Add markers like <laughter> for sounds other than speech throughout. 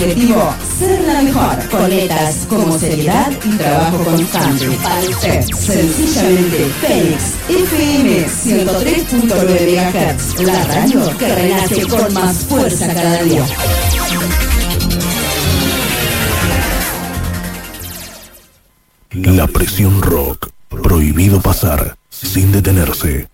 objetivo, ser la mejor, con letras como seriedad y trabajo constante. Para usted, sencillamente, Fénix FM 103.9 MHz, la radio que renace con más fuerza cada día. La presión rock, prohibido pasar sin detenerse.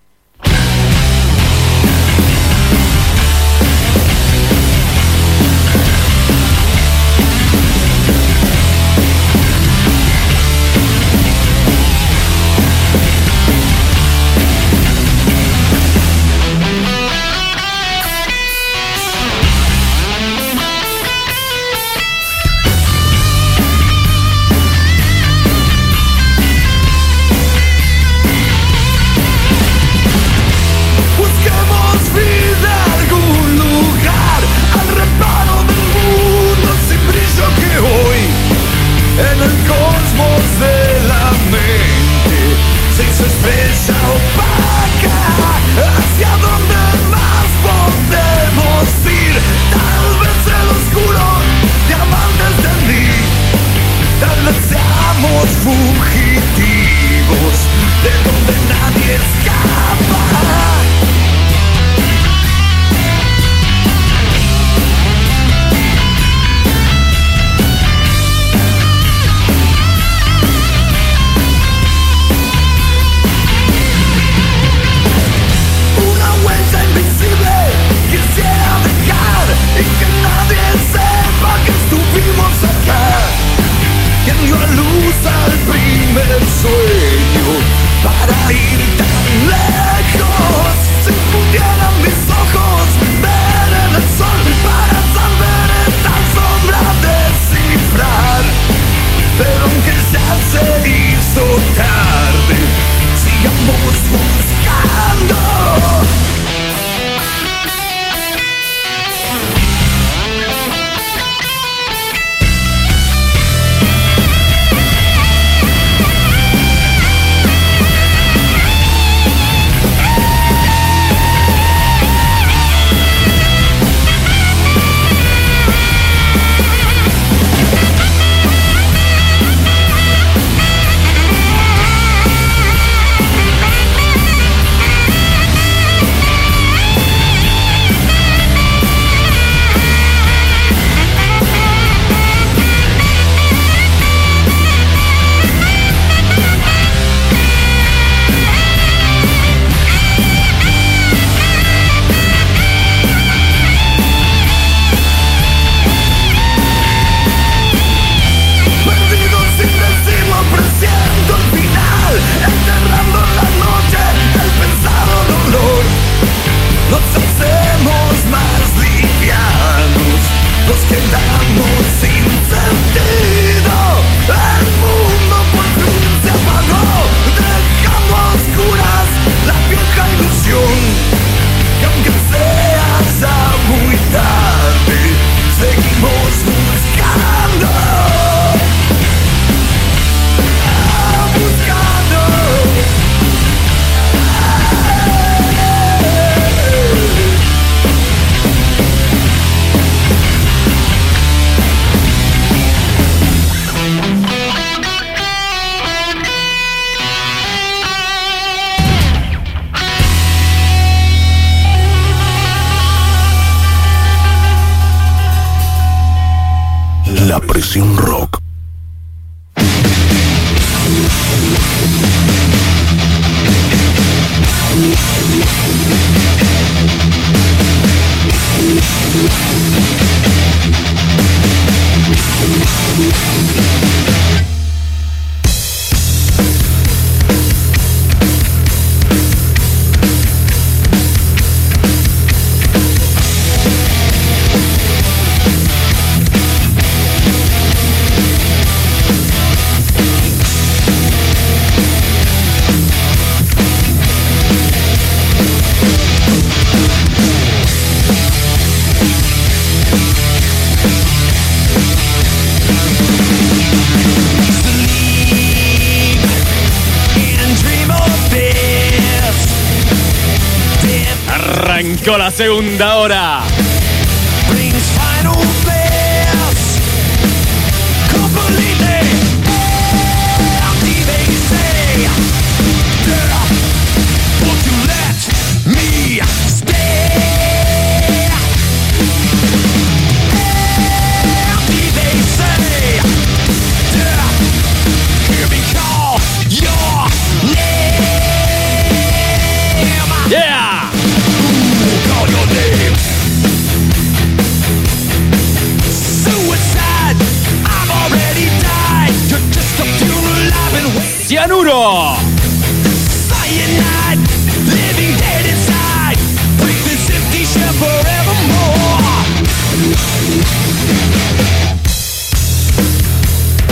segunda hora.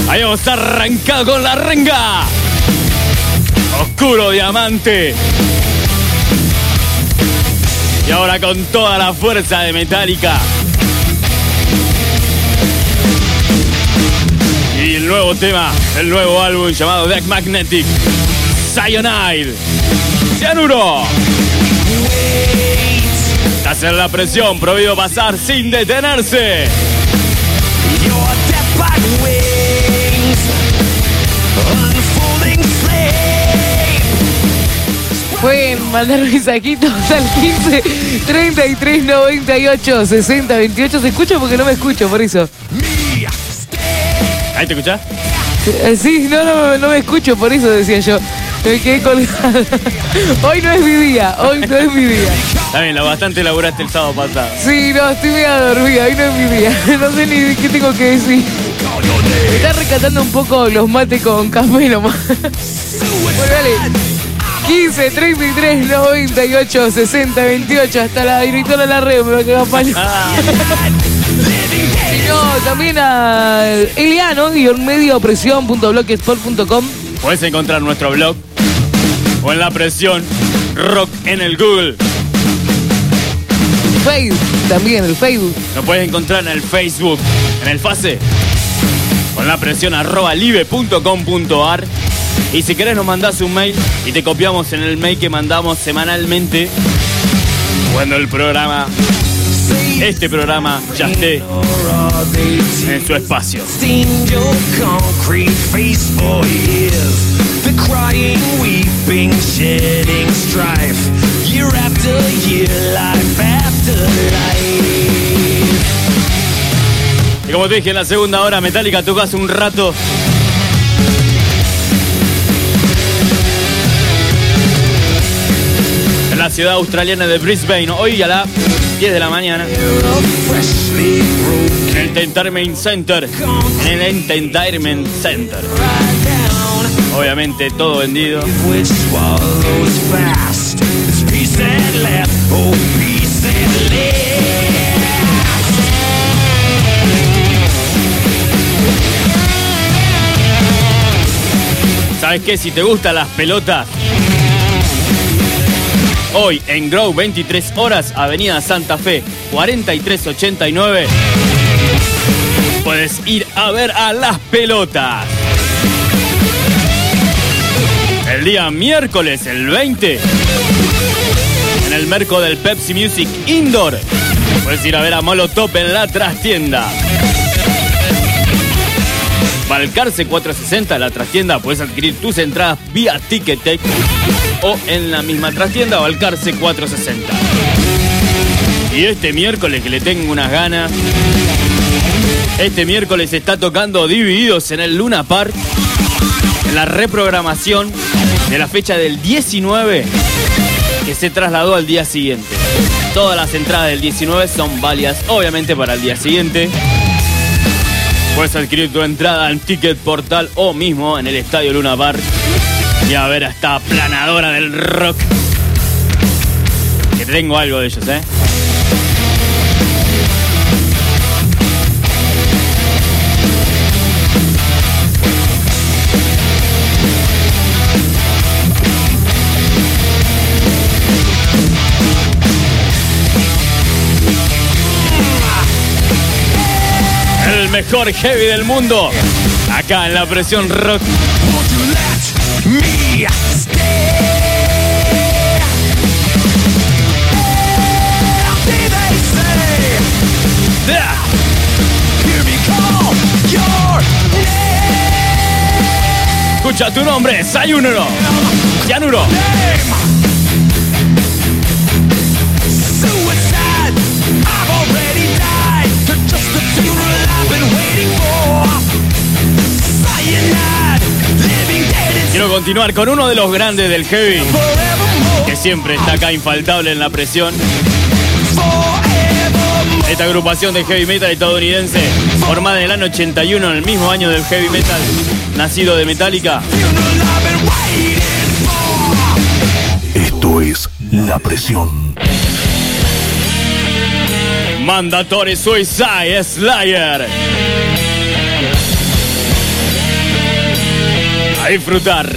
Ahí vamos a arrancar con la renga. Oscuro diamante. Y ahora con toda la fuerza de Metallica. El nuevo tema, el nuevo álbum llamado Deck Magnetic. Cyanide. Cianuro. En la presión, prohibido pasar sin detenerse. Pueden mandar mensajitos <laughs> al 15 33 98 60 28. Se escucha porque no me escucho, por eso. Ahí te escuchás. Eh, Sí, no, no, no me escucho, por eso decía yo. Me quedé colgada. <laughs> Hoy no es mi día, hoy no es mi día. Está bien, lo bastante elaboraste el sábado pasado. Sí, no, estoy media dormida, hoy no es mi día. <laughs> No sé ni qué tengo que decir. Me está rescatando un poco los mates con café nomás. <laughs> Bueno, dale. 15, 33, 98, 60, 28. Hasta la directora de la red me va a quedar palo. También a Eliano, guion medio presión.blogspot.com. Puedes encontrar nuestro blog o en la presión rock en el Google. Facebook, también el Facebook. Nos puedes encontrar en el Facebook, en el Face, con la presión arroba live.com.ar. Y si querés nos mandás un mail y te copiamos en el mail que mandamos semanalmente cuando el programa, este programa ya esté en su espacio. Y como te dije en la segunda hora, Metallica tocó hace un rato. En la ciudad australiana de Brisbane, hoy a las 10 de la mañana, en el Entertainment Center. En el Entertainment Center. Obviamente todo vendido. ¿Sabes qué? Si te gustan las pelotas, hoy en Grow 23 horas, Avenida Santa Fe 4389, puedes ir a ver a las pelotas. El día miércoles, el 20, en el merco del Pepsi Music Indoor, puedes ir a ver a Molotov en la trastienda. Balcarce 460, la trastienda, puedes adquirir tus entradas vía Ticketek o en la misma trastienda Balcarce 460. Y este miércoles que le tengo unas ganas, este miércoles está tocando Divididos en el Luna Park, en la reprogramación de la fecha del 19 que se trasladó al día siguiente. Todas las entradas del 19 son válidas obviamente para el día siguiente. Puedes adquirir tu entrada en Ticket Portal o mismo en el Estadio Luna Park y a ver a esta planadora del rock. Que tengo algo de ellos, ¿eh? El mejor heavy del mundo. Acá en la presión rock. Escucha tu nombre, Sayunuro. Cianuro. Quiero continuar con uno de los grandes del heavy, que siempre está acá infaltable en la presión. Esta agrupación de heavy metal estadounidense, formada en el año 81, en el mismo año del heavy metal nacido de Metallica. Esto es La Presión. Mandatore Suicide Slayer. A disfrutar.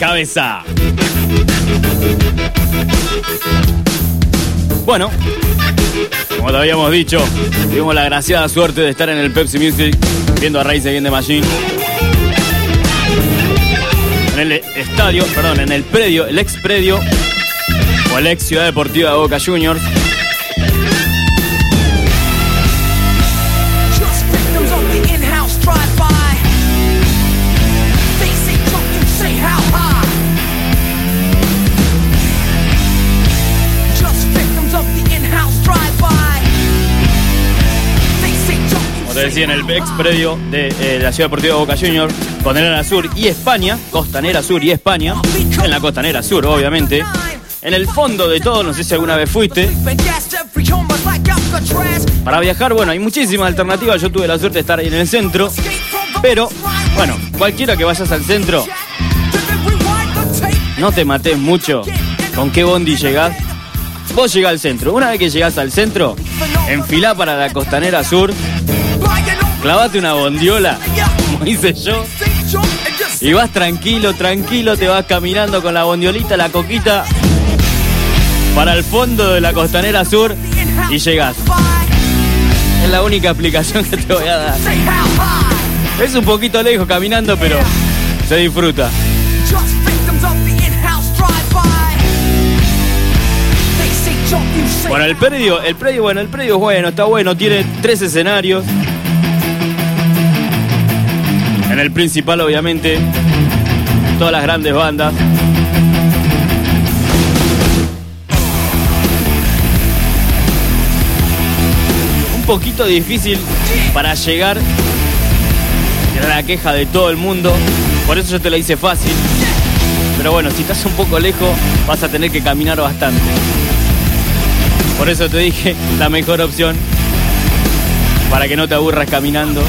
Cabeza. Bueno, como te habíamos dicho, tuvimos la graciada suerte de estar en el Pepsi Music viendo a Rise Against the Machine. En el estadio, perdón, en el predio, el ex predio o el ex Ciudad Deportiva de Boca Juniors. Decía, en el ex predio de eh, la Ciudad Deportiva de Boca Juniors, Costanera Sur y España, Costanera Sur y España, en la Costanera Sur, obviamente. En el fondo de todo, no sé si alguna vez fuiste, Para viajar, bueno, hay muchísimas alternativas. Yo tuve la suerte de estar ahí en el centro. Pero, bueno, cualquiera que vayas al centro, no te mates mucho con qué bondi llegás. Vos llegás al centro. Una vez que llegás al centro, enfilá para la costanera sur, clavate una bondiola, como hice yo, y vas tranquilo, tranquilo, te vas caminando con la bondiolita, la coquita, para el fondo de la costanera sur y llegás. Es la única explicación que te voy a dar. Es un poquito lejos caminando, pero se disfruta. Bueno, el predio, el predio, bueno, el predio es bueno, está bueno, tiene tres escenarios. En el principal, obviamente, todas las grandes bandas. Un poquito difícil para llegar. Era la queja de todo el mundo. Por eso yo te la hice fácil. Pero bueno, si estás un poco lejos, vas a tener que caminar bastante. Por eso te dije la mejor opción. Para que no te aburras caminando.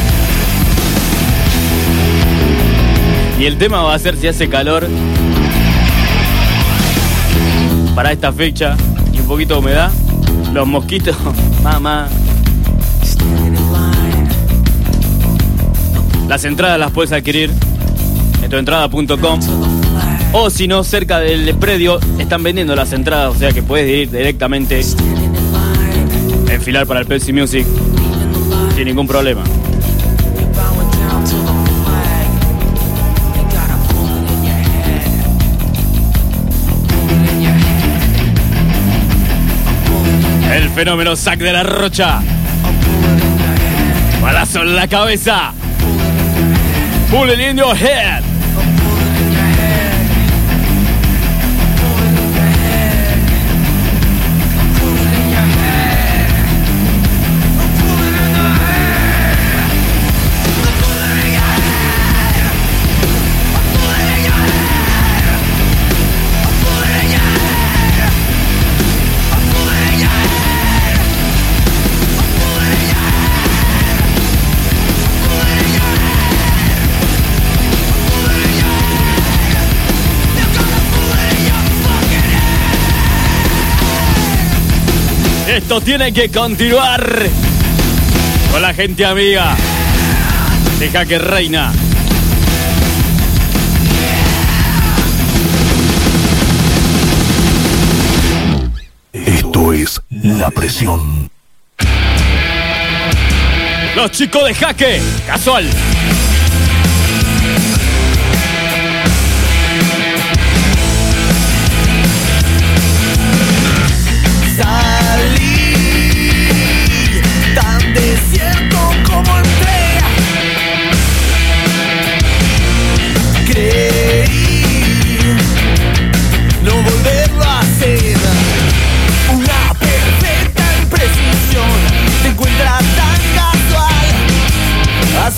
Y el tema va a ser si hace calor. Para esta fecha. Y un poquito de humedad. Los mosquitos. <laughs> Mamá. Las entradas las puedes adquirir en tuentrada.com. O si no, cerca del predio están vendiendo las entradas, o sea que puedes ir directamente a enfilar para el Pepsi Music sin ningún problema. Fenómeno Sac de la Rocha. Balazo en la cabeza. Bullet in your head. Esto tiene que continuar con la gente amiga. Deja que reina. Esto es La Presión. Los chicos de jaque. Casual.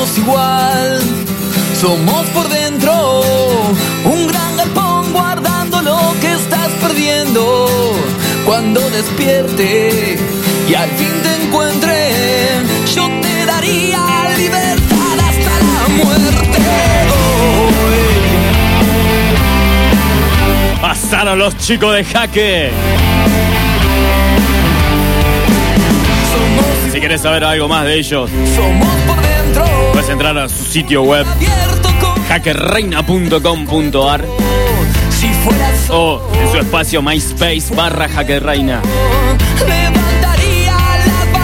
Somos igual, somos por dentro, un gran galpón guardando lo que estás perdiendo. Cuando despierte y al fin te encuentre, yo te daría libertad hasta la muerte. Pasaron los chicos de jaque. Si querés saber algo más de ellos, puedes entrar a su sitio web hackerreina.com.ar o en su espacio MySpace barra hackerreina.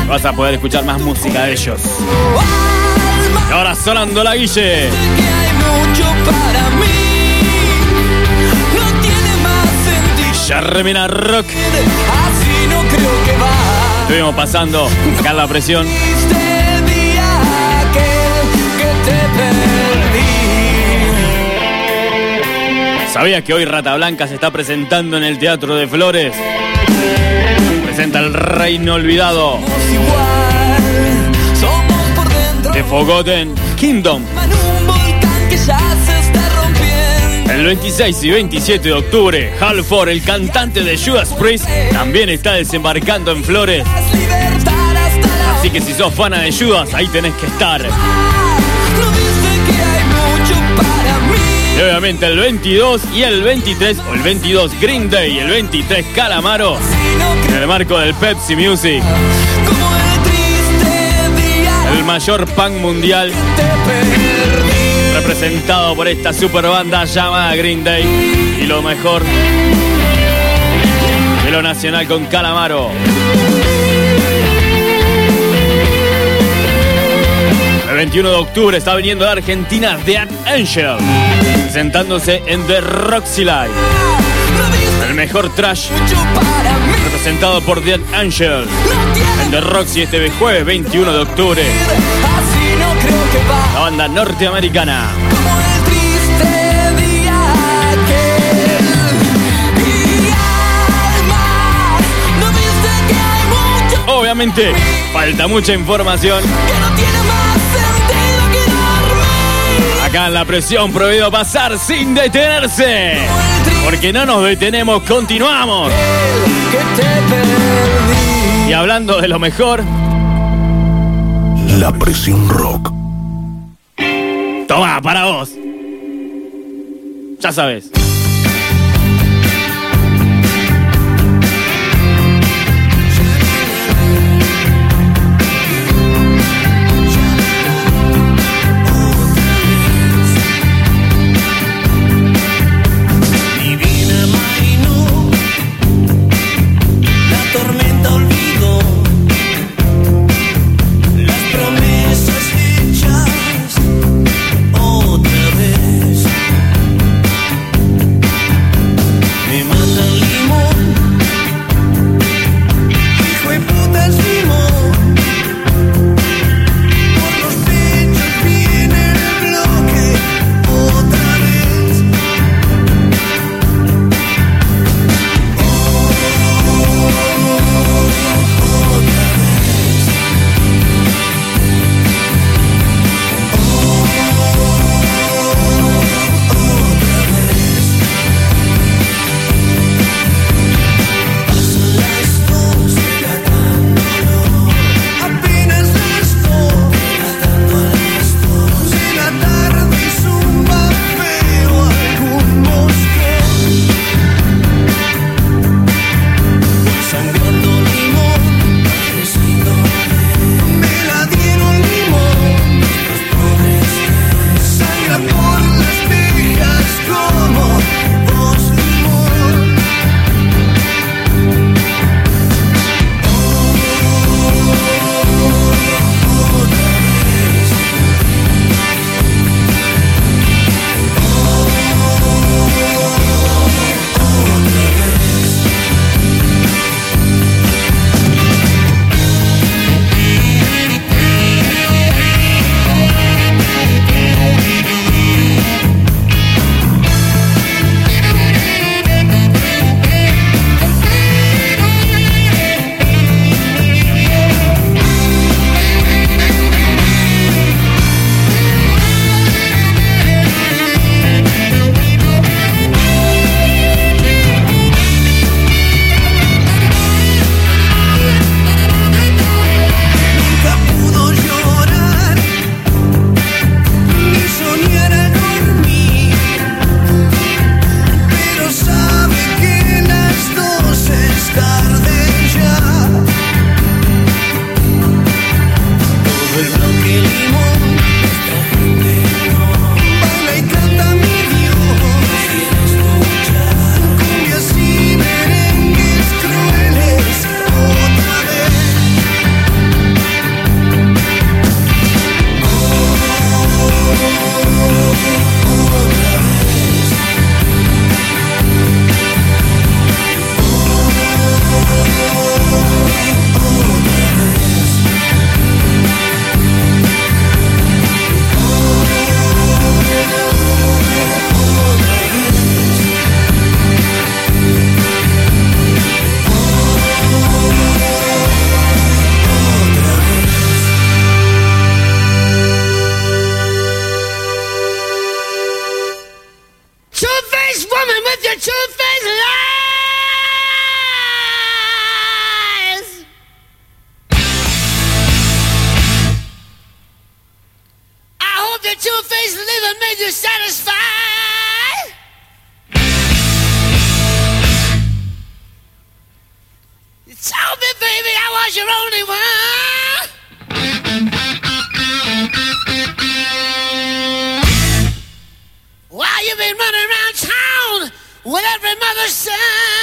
Vas a poder escuchar más música de ellos. Y ahora sonando la guille. remena rock. Así no creo que va. Estuvimos pasando acá en la presión. ¿Sabías que hoy Rata Blanca se está presentando en el Teatro de Flores? Presenta el Reino Olvidado de Forgotten Kingdom. El 26 y 27 de octubre, Hal Ford, el cantante de Judas Priest, también está desembarcando en Flores. Así que si sos fana de Judas, ahí tenés que estar. Y obviamente el 22 y el 23, o el 22 Green Day y el 23 Calamaro, en el marco del Pepsi Music, el mayor punk mundial, representado por esta super banda llamada Green Day. Y lo mejor de lo nacional con Calamaro. El 21 de octubre está viniendo de Argentina The Angel, presentándose en The Roxy Live. El mejor trash representado por The Angel en The Roxy este jueves 21 de octubre. La banda norteamericana. Obviamente, falta mucha información. Acá en la presión prohibido pasar sin detenerse. Porque no nos detenemos, continuamos. Y hablando de lo mejor, La presión rock. Toma, para vos. Ya sabes. The two-faced living made you satisfied. You told me, baby, I was your only one. Why you been running around town with every mother's son?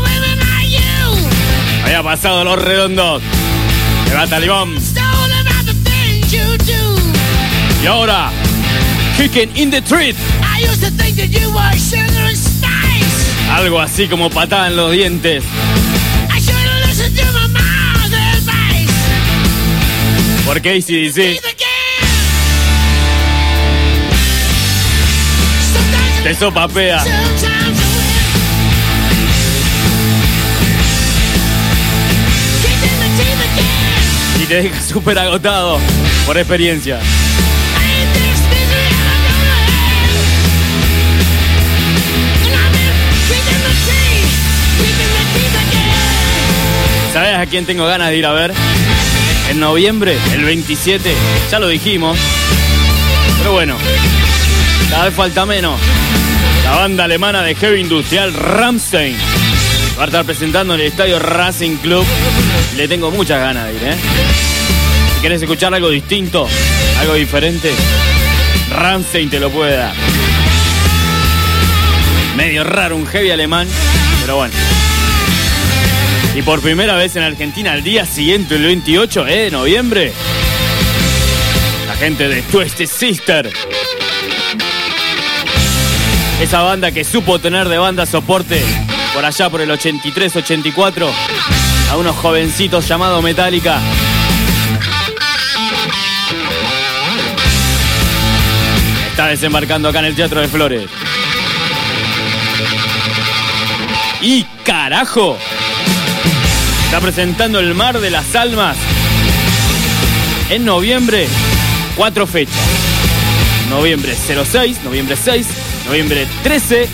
Women like you. Había pasado los redondos. You do. Y ahora, Kicking in the spice. Algo así como patada en los dientes. I should te sopapea. Y te deja súper agotado por experiencia. ¿Sabes a quién tengo ganas de ir a ver? En noviembre, el 27, ya lo dijimos. Pero bueno, cada vez falta menos. La banda alemana de heavy industrial Rammstein va a estar presentando en el estadio Racing Club. Le tengo muchas ganas de ir, ¿eh? Si quieres escuchar algo distinto, algo diferente, Rammstein te lo puede dar. Medio raro un heavy alemán, pero bueno. Y por primera vez en Argentina al día siguiente, el 28 ¿eh? de noviembre, la gente de Twisted Sister. Esa banda que supo tener de banda soporte por allá por el 83-84 a unos jovencitos llamados Metallica. Está desembarcando acá en el Teatro de Flores. Y carajo, está presentando el Mar de las Almas en noviembre, cuatro fechas. Noviembre 06, noviembre 6, noviembre 13,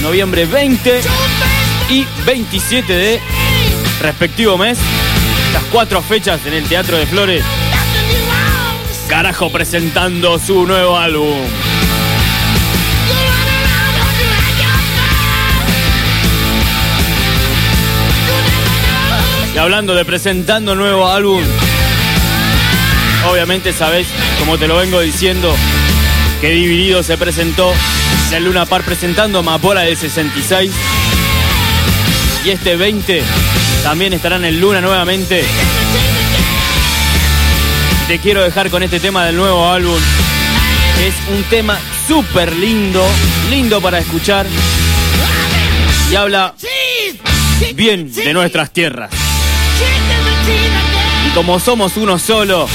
noviembre 20 y 27 de respectivo mes. Las cuatro fechas en el Teatro de Flores. Carajo presentando su nuevo álbum. Y hablando de presentando nuevo álbum, obviamente sabes, como te lo vengo diciendo, que Dividido se presentó el Luna Park presentando Amapola del 66. Y este 20 también estará en Luna nuevamente. Te quiero dejar con este tema del nuevo álbum, es un tema súper lindo, lindo para escuchar. Y habla bien de nuestras tierras. Y como somos uno solo,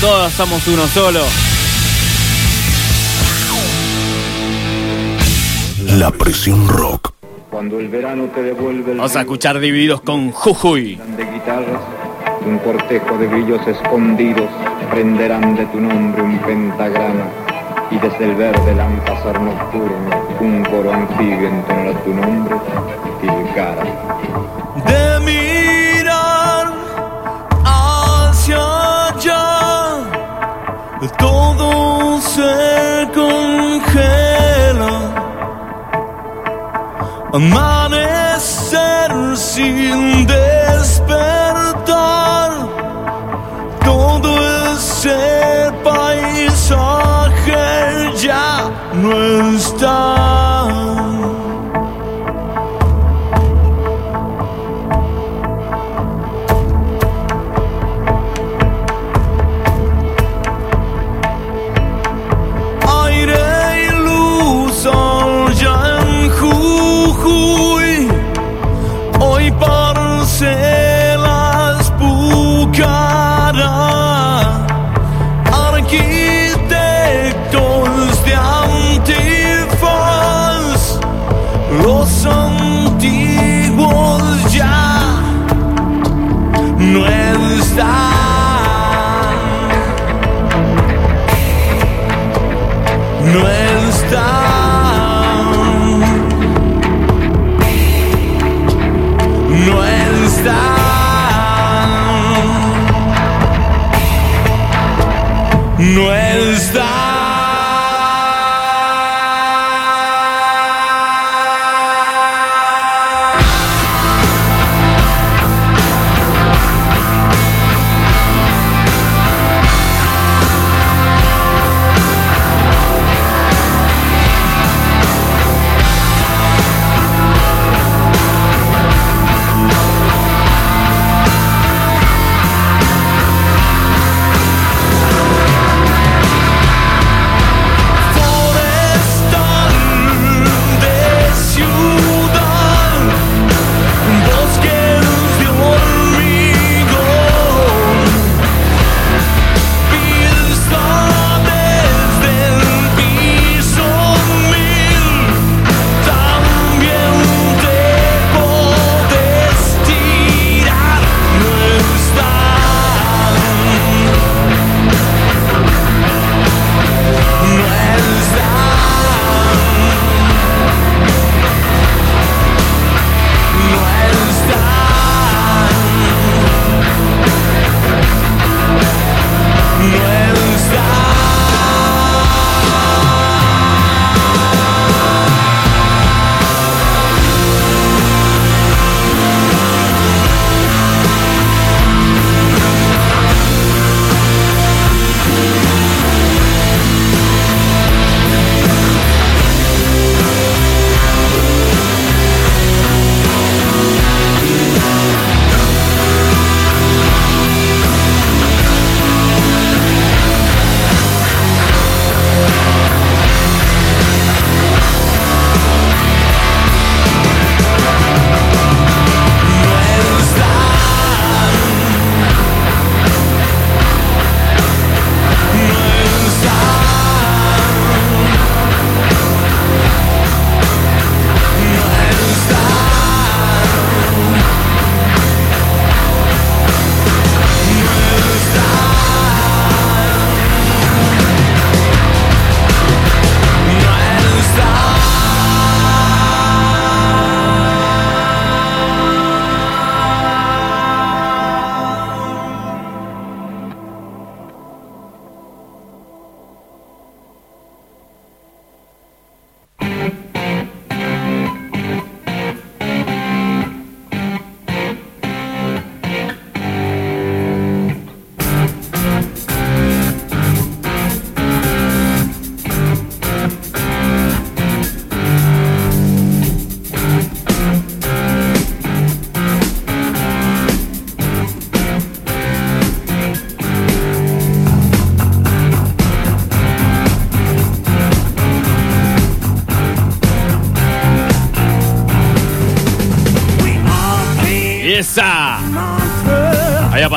todos somos uno solo. La presión rock. Cuando el verano te devuelve el Vamos a escuchar divididos con Jujuy. de guitarras, un cortejo de grillos escondidos prenderán de tu nombre un pentagrama y desde el verde lámpasar nocturno un coro anfibio entonará tu nombre, Tilcara. de mirar hacia allá, todo se congela. Amanecer sin despertar, todo ese paisaje ya no está.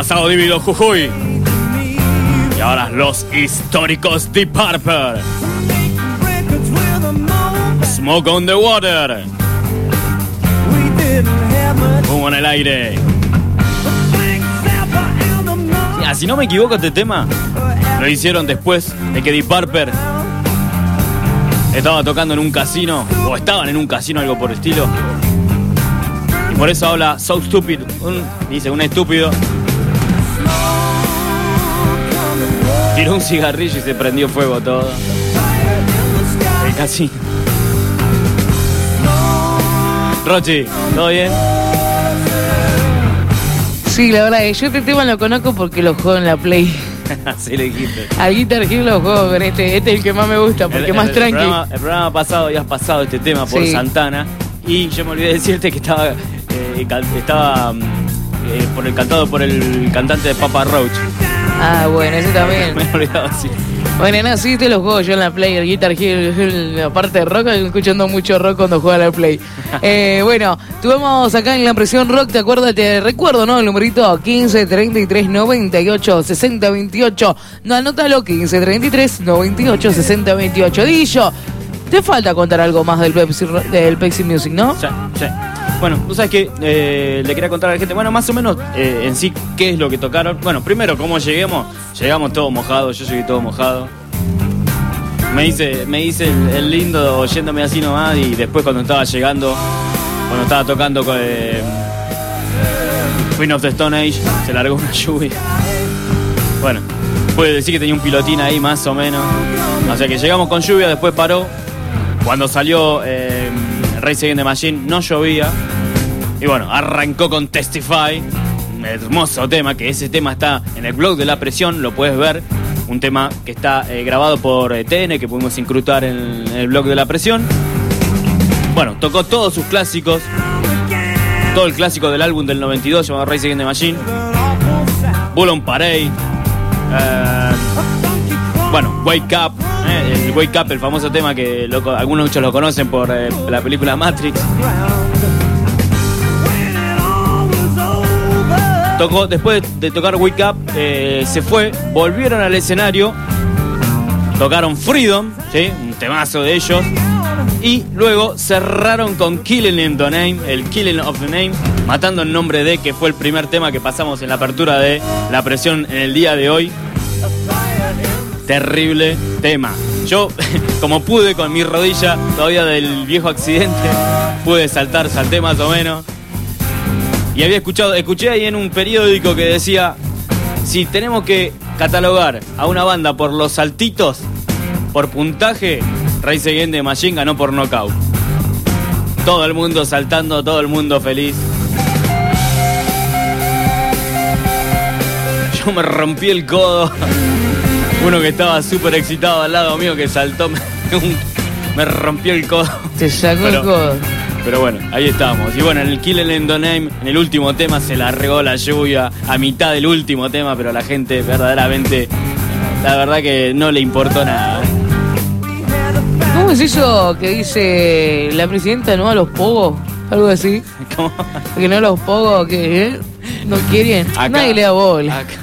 Pasado Divido Jujuy. Y ahora los históricos Deep Purple. Smoke on the water. Humo en el aire. Si no me equivoco, este tema lo hicieron después de que Deep Purple estaba tocando en un casino, o estaban en un casino, algo por el estilo. Y por eso habla so stupid. Dice, un estúpido. Tiró un cigarrillo y se prendió fuego todo. El casino. Rochi, ¿todo bien? Sí, la verdad, que yo este tema lo conozco porque lo juego en la Play. <laughs> Así le dijiste. Al Guitar Hero lo juego con este. Este es el que más me gusta porque El- es más el- tranqui. El programa, el programa pasado habías pasado este tema por Sí. Santana y yo me olvidé de decirte que estaba, eh, estaba mm, eh, por el cantado por el cantante de Papa Roach. Ah, bueno, ese también. <laughs> Me he olvidado así. Bueno, no, sí, te los juego yo en la Play, el Guitar Hero, la parte de rock, escuchando mucho rock cuando juega la Play. <laughs> Eh, bueno, tuvimos acá en la presión rock, te acuerdas, te recuerdo, ¿no? El numerito 15 33 98 60 28. No, anótalo, 15 33 98 60 28. Dillo, te falta contar algo más del Pepsi, Music, ¿no? Sí, sí. Bueno, tú sabes que eh, le quería contar a la gente, bueno, más o menos eh, en sí, qué es lo que tocaron. Bueno, primero, cómo lleguemos. Llegamos todos mojados, yo llegué todo mojado. Me hice, me hice el, el lindo oyéndome así nomás y después cuando estaba llegando, cuando estaba tocando con eh, Queen of the Stone Age, se largó una <laughs> lluvia. Bueno, puede decir que tenía un pilotín ahí más o menos. O sea que llegamos con lluvia, después paró. Cuando salió eh, Race Against the Machine no llovía. Y bueno, arrancó con Testify. Un hermoso tema, que ese tema está en el blog de La Presión, lo puedes ver. Un tema que está eh, grabado por eh, TN, que pudimos incrustar en el blog de La Presión. Bueno, tocó todos sus clásicos. Todo el clásico del álbum del 92 llamado Race Against the Machine. Bull on Parade. eh, bueno, Wake Up. El Wake Up, el famoso tema que algunos muchos lo conocen por eh, la película Matrix. Tocó, después de tocar Wake Up, eh, se fue, volvieron al escenario, tocaron Freedom, ¿sí? un temazo de ellos, y luego cerraron con Killing in the Name, el Killing of the Name, matando en nombre de, que fue el primer tema que pasamos en la apertura de La Presión en el día de hoy. Terrible tema. Yo, <laughs> como pude con mi rodilla todavía del viejo accidente, pude saltar, salté más o menos. Y había escuchado, escuché ahí en un periódico que decía, si tenemos que catalogar a una banda por los saltitos, por puntaje, Race Against the Machine ganó por knockout. Todo el mundo saltando, todo el mundo feliz. Yo me rompí el codo. <laughs> Uno que estaba súper excitado al lado mío que saltó, <laughs> me, me rompió el codo. Te sacó Pero- el codo. Pero bueno, ahí estamos. Y bueno, en el Killing in the Name, en el último tema se largó la lluvia a mitad del último tema, pero la gente verdaderamente, la verdad que no le importó nada. ¿Cómo es eso que dice la presidenta no a los pogos? Algo así. <laughs> ¿Cómo? Que no a los pogos que eh, no quieren. Acá- Nadie le da bola. Acá,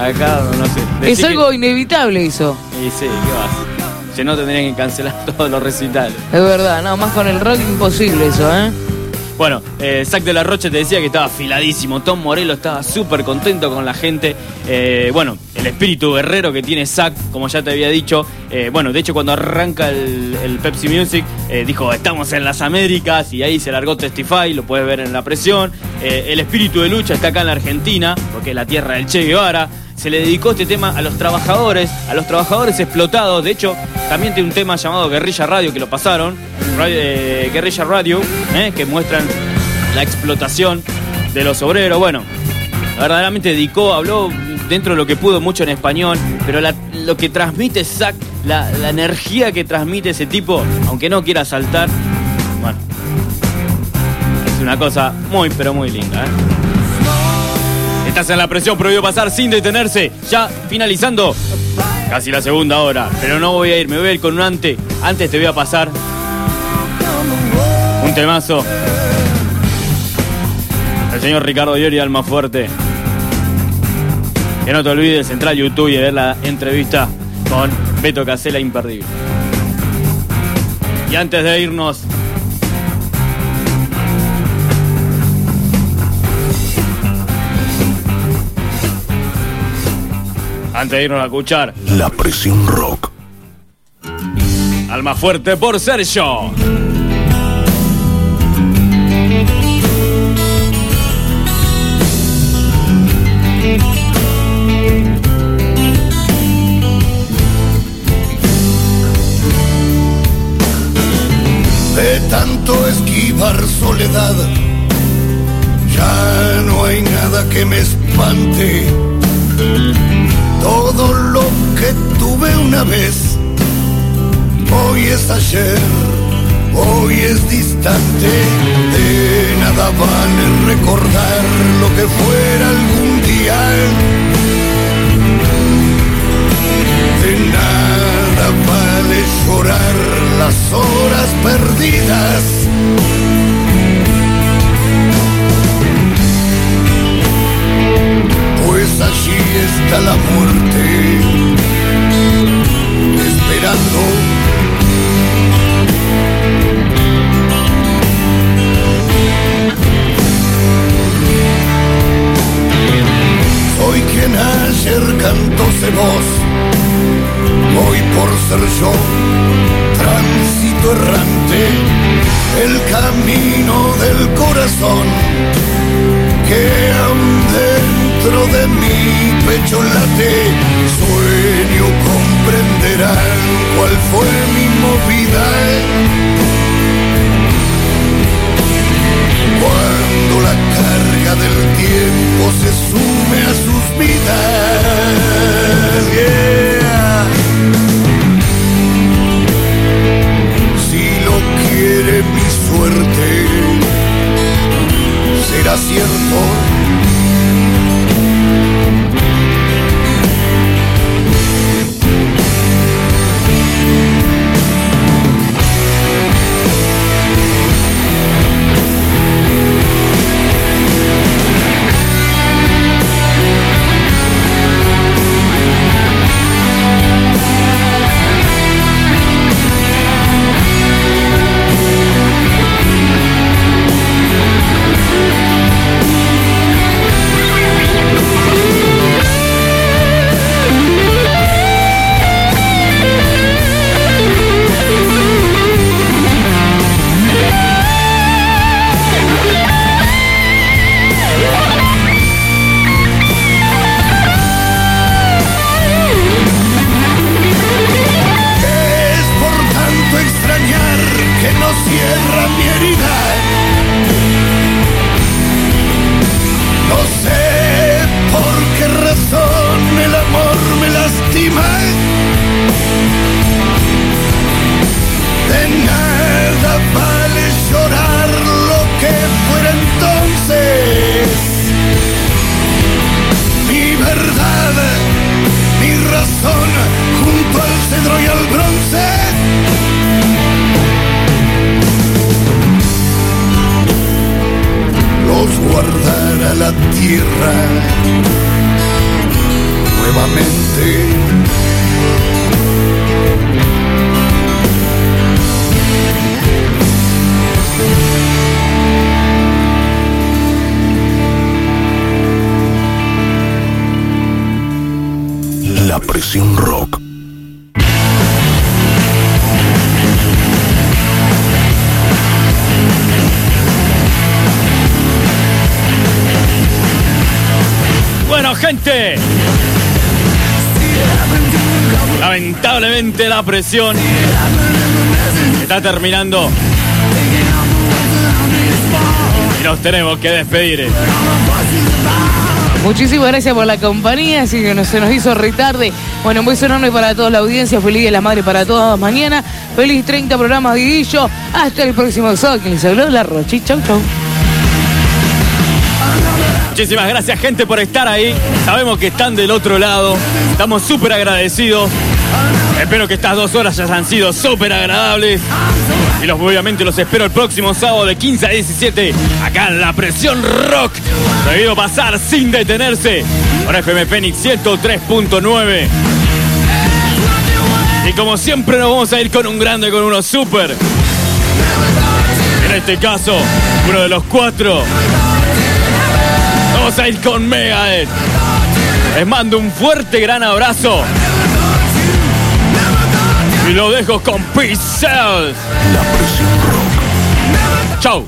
acá, no sé. es algo inevitable eso. Y sí, ¿qué vas? Si no, tendrían que cancelar <laughs> todos los recitales. Es verdad, no, más con el rock imposible eso, ¿eh? Bueno, eh, Zac de la Rocha te decía que estaba afiladísimo. Tom Morello estaba súper contento con la gente. Eh, bueno, el espíritu guerrero que tiene Zac, como ya te había dicho. eh, bueno, de hecho, cuando arranca el, el Pepsi Music, eh, dijo: Estamos en las Américas. Y ahí se largó Testify, lo puedes ver en la presión. El espíritu de lucha está acá en la Argentina, porque es la tierra del Che Guevara. Se le dedicó este tema a los trabajadores, a los trabajadores explotados. De hecho, también tiene un tema llamado Guerrilla Radio que lo pasaron. Eh, Guerrilla Radio, eh, que muestran la explotación de los obreros. Bueno, verdaderamente dedicó, habló dentro de lo que pudo mucho en español, pero lo que transmite Zack, la, la energía que transmite ese tipo, aunque no quiera saltar, bueno, es una cosa muy, pero muy linda. ¿eh? Estás en la presión, prohibido pasar sin detenerse, ya finalizando casi la segunda hora, pero no voy a ir, me voy a ir con un ante, antes te voy a pasar un temazo. El señor Ricardo Llori, Alma Fuerte. Que no te olvides entrar a YouTube y ver la entrevista con Beto Casela imperdible. Y antes de irnos, antes de irnos a escuchar La presión rock. Alma Fuerte por Sergio. De tanto esquivar soledad, ya no hay nada que me espante. Todo lo que tuve una vez, hoy es ayer, hoy es distante. De nada vale recordar lo que fuera algún día. De nada vale llorar las horas perdidas. La presión está terminando. Y nos tenemos que despedir. Muchísimas gracias por la compañía, así que no, se nos hizo retarde. Bueno, un beso enorme para toda la audiencia, feliz de la madre para todas mañana. Feliz 30 programas, Guiguillo. Hasta el próximo sábado, que les habló la Rochi. Chau, chau. Muchísimas gracias, gente, por estar ahí. Sabemos que están del otro lado. Estamos súper agradecidos. Espero que estas dos horas hayan sido súper agradables. Y los, obviamente los espero el próximo sábado de 15 a 17 acá en La Presión Rock. Debido pasar sin detenerse por FM Fénix 103.9. Y como siempre nos vamos a ir con un grande, con uno súper. En este caso, uno de los cuatro. Vamos a ir con Megadeth. Les mando un fuerte gran abrazo. Y lo dejo con Peace Out. La presión rock. Chau.